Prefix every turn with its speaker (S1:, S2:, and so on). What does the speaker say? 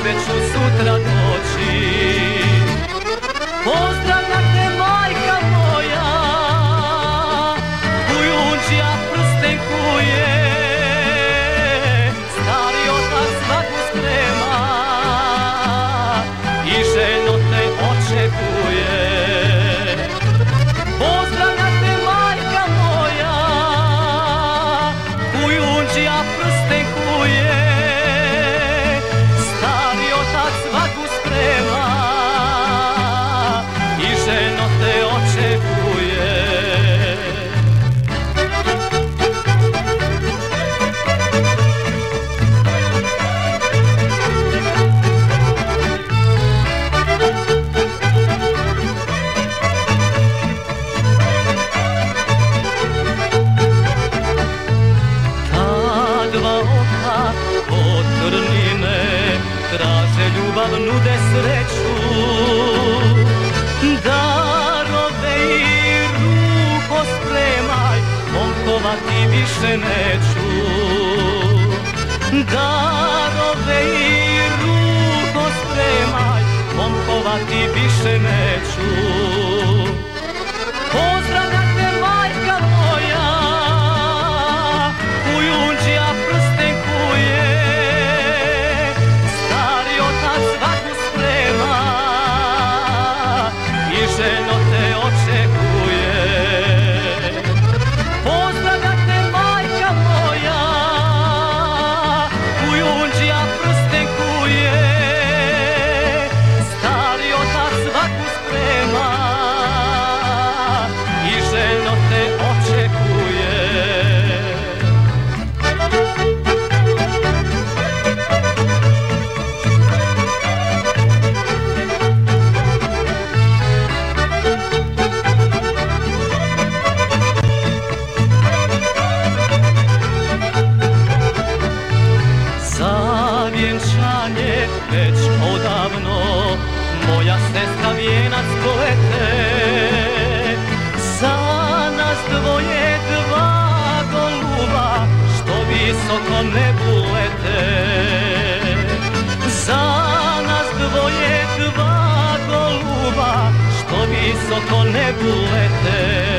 S1: eventually ljubav, nude sreću. Darove i ruko spremaj Momkova ti više neću. Darove i ruko spremaj Momkova ti više neću. Pozdravljam i że no te oczekuje. Zawieńczanie, lecz o Moja sestra vijenac plete Za nas dvoje dva goluba Što visoko nebu lete. Za nas dvoje dva goluba Što visoko nebu lete